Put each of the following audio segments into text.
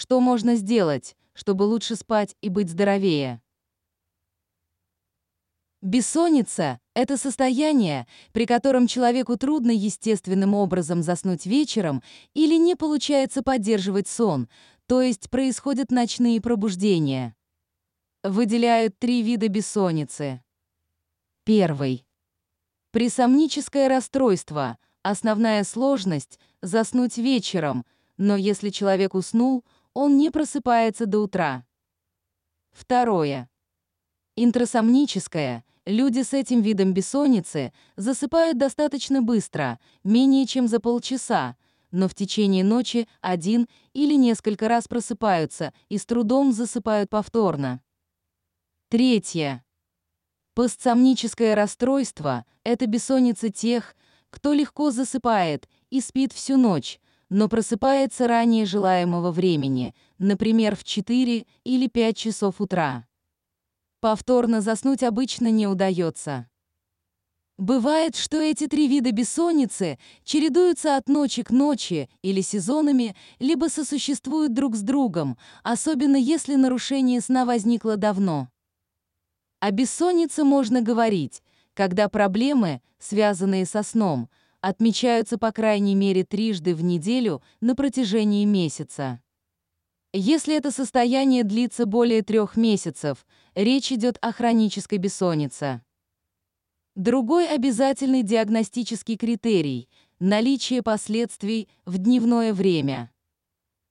Что можно сделать, чтобы лучше спать и быть здоровее? Бессонница – это состояние, при котором человеку трудно естественным образом заснуть вечером или не получается поддерживать сон, то есть происходят ночные пробуждения. Выделяют три вида бессонницы. Первый. Присомническое расстройство. Основная сложность – заснуть вечером, но если человек уснул, он не просыпается до утра. Второе. Интрасомническое. Люди с этим видом бессонницы засыпают достаточно быстро, менее чем за полчаса, но в течение ночи один или несколько раз просыпаются и с трудом засыпают повторно. Третье. Постсомническое расстройство – это бессонница тех, кто легко засыпает и спит всю ночь, но просыпается ранее желаемого времени, например, в 4 или 5 часов утра. Повторно заснуть обычно не удается. Бывает, что эти три вида бессонницы чередуются от ночи к ночи или сезонами, либо сосуществуют друг с другом, особенно если нарушение сна возникло давно. О бессоннице можно говорить, когда проблемы, связанные со сном, отмечаются по крайней мере трижды в неделю на протяжении месяца. Если это состояние длится более трех месяцев, речь идет о хронической бессоннице. Другой обязательный диагностический критерий – наличие последствий в дневное время.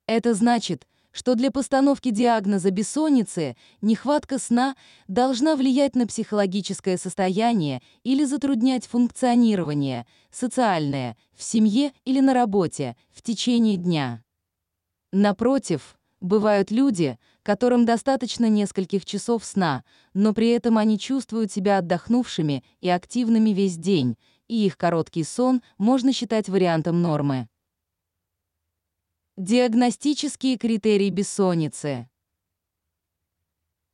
Это значит, что для постановки диагноза бессонницы нехватка сна должна влиять на психологическое состояние или затруднять функционирование, социальное, в семье или на работе, в течение дня. Напротив, Бывают люди, которым достаточно нескольких часов сна, но при этом они чувствуют себя отдохнувшими и активными весь день, и их короткий сон можно считать вариантом нормы. Диагностические критерии бессонницы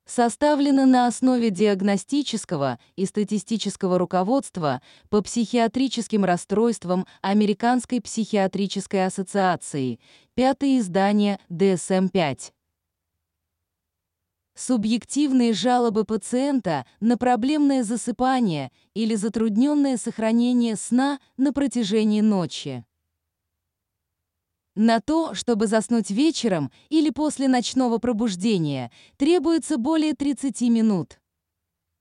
составлена на основе диагностического и статистического руководства по психиатрическим расстройствам Американской психиатрической ассоциации, пятое издание DSM-5. Субъективные жалобы пациента на проблемное засыпание или затрудненное сохранение сна на протяжении ночи. На то, чтобы заснуть вечером или после ночного пробуждения, требуется более 30 минут.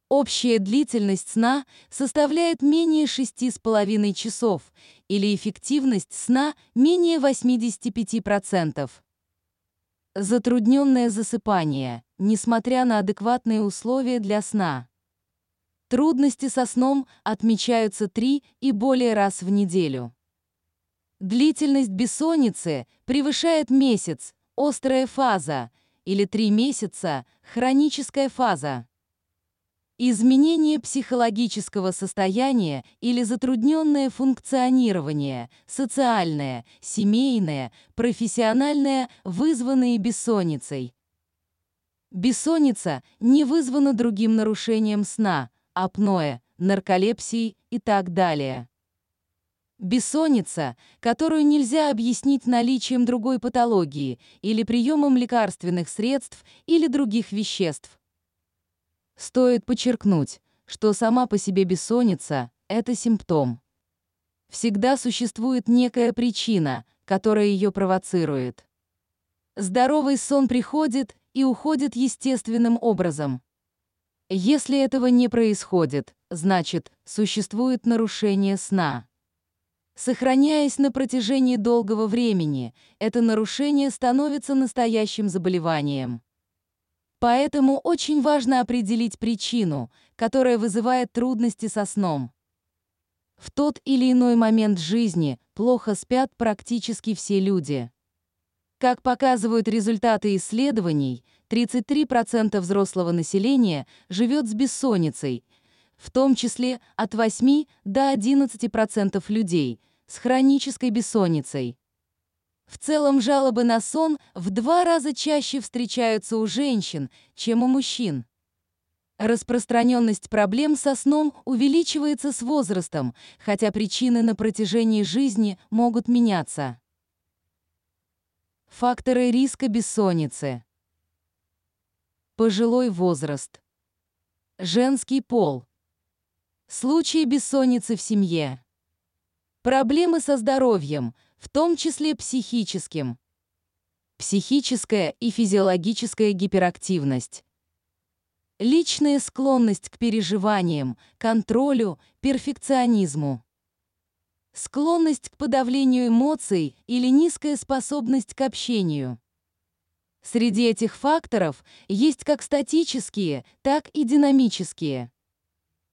Общая длительность сна составляет менее 6,5 часов или эффективность сна менее 85%. Затрудненное засыпание, несмотря на адекватные условия для сна. Трудности со сном отмечаются 3 и более раз в неделю. Длительность бессонницы превышает месяц, острая фаза, или три месяца, хроническая фаза. Изменение психологического состояния или затрудненное функционирование, социальное, семейное, профессиональное, вызванные бессонницей. Бессонница не вызвана другим нарушением сна, апноэ, нарколепсией и так далее. Бессонница, которую нельзя объяснить наличием другой патологии или приемом лекарственных средств или других веществ. Стоит подчеркнуть, что сама по себе бессонница – это симптом. Всегда существует некая причина, которая ее провоцирует. Здоровый сон приходит и уходит естественным образом. Если этого не происходит, значит, существует нарушение сна. Сохраняясь на протяжении долгого времени, это нарушение становится настоящим заболеванием. Поэтому очень важно определить причину, которая вызывает трудности со сном. В тот или иной момент жизни плохо спят практически все люди. Как показывают результаты исследований, 33% взрослого населения живет с бессонницей, в том числе от 8 до 11% людей с хронической бессонницей. В целом жалобы на сон в два раза чаще встречаются у женщин, чем у мужчин. Распространенность проблем со сном увеличивается с возрастом, хотя причины на протяжении жизни могут меняться. Факторы риска бессонницы. Пожилой возраст. Женский пол. Случаи бессонницы в семье. Проблемы со здоровьем, в том числе психическим. Психическая и физиологическая гиперактивность. Личная склонность к переживаниям, контролю, перфекционизму. Склонность к подавлению эмоций или низкая способность к общению. Среди этих факторов есть как статические, так и динамические.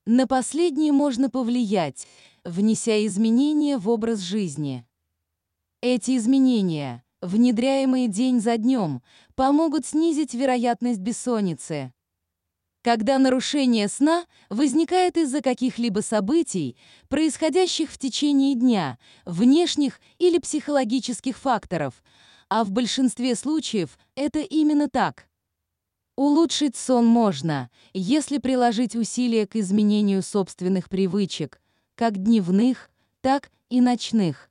На последние можно повлиять, внеся изменения в образ жизни. Эти изменения, внедряемые день за днем, помогут снизить вероятность бессонницы. Когда нарушение сна возникает из-за каких-либо событий, происходящих в течение дня, внешних или психологических факторов, а в большинстве случаев это именно так. Улучшить сон можно, если приложить усилия к изменению собственных привычек, как дневных, так и ночных.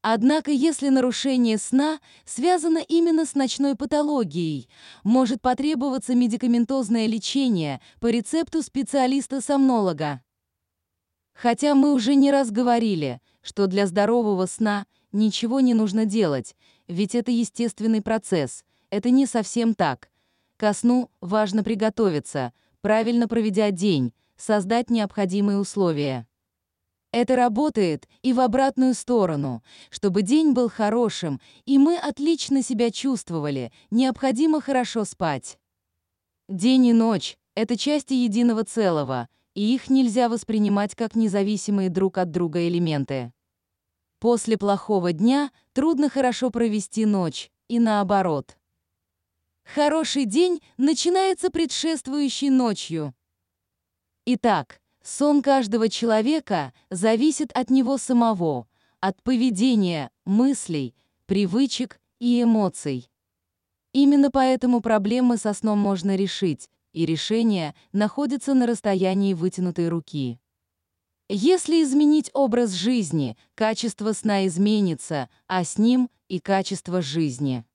Однако, если нарушение сна связано именно с ночной патологией, может потребоваться медикаментозное лечение по рецепту специалиста-сомнолога. Хотя мы уже не раз говорили, что для здорового сна ничего не нужно делать, ведь это естественный процесс, это не совсем так. Ко сну важно приготовиться, правильно проведя день, создать необходимые условия. Это работает и в обратную сторону. Чтобы день был хорошим, и мы отлично себя чувствовали, необходимо хорошо спать. День и ночь — это части единого целого, и их нельзя воспринимать как независимые друг от друга элементы. После плохого дня трудно хорошо провести ночь, и наоборот. Хороший день начинается предшествующей ночью. Итак, Сон каждого человека зависит от него самого, от поведения, мыслей, привычек и эмоций. Именно поэтому проблемы со сном можно решить, и решение находится на расстоянии вытянутой руки. Если изменить образ жизни, качество сна изменится, а с ним и качество жизни.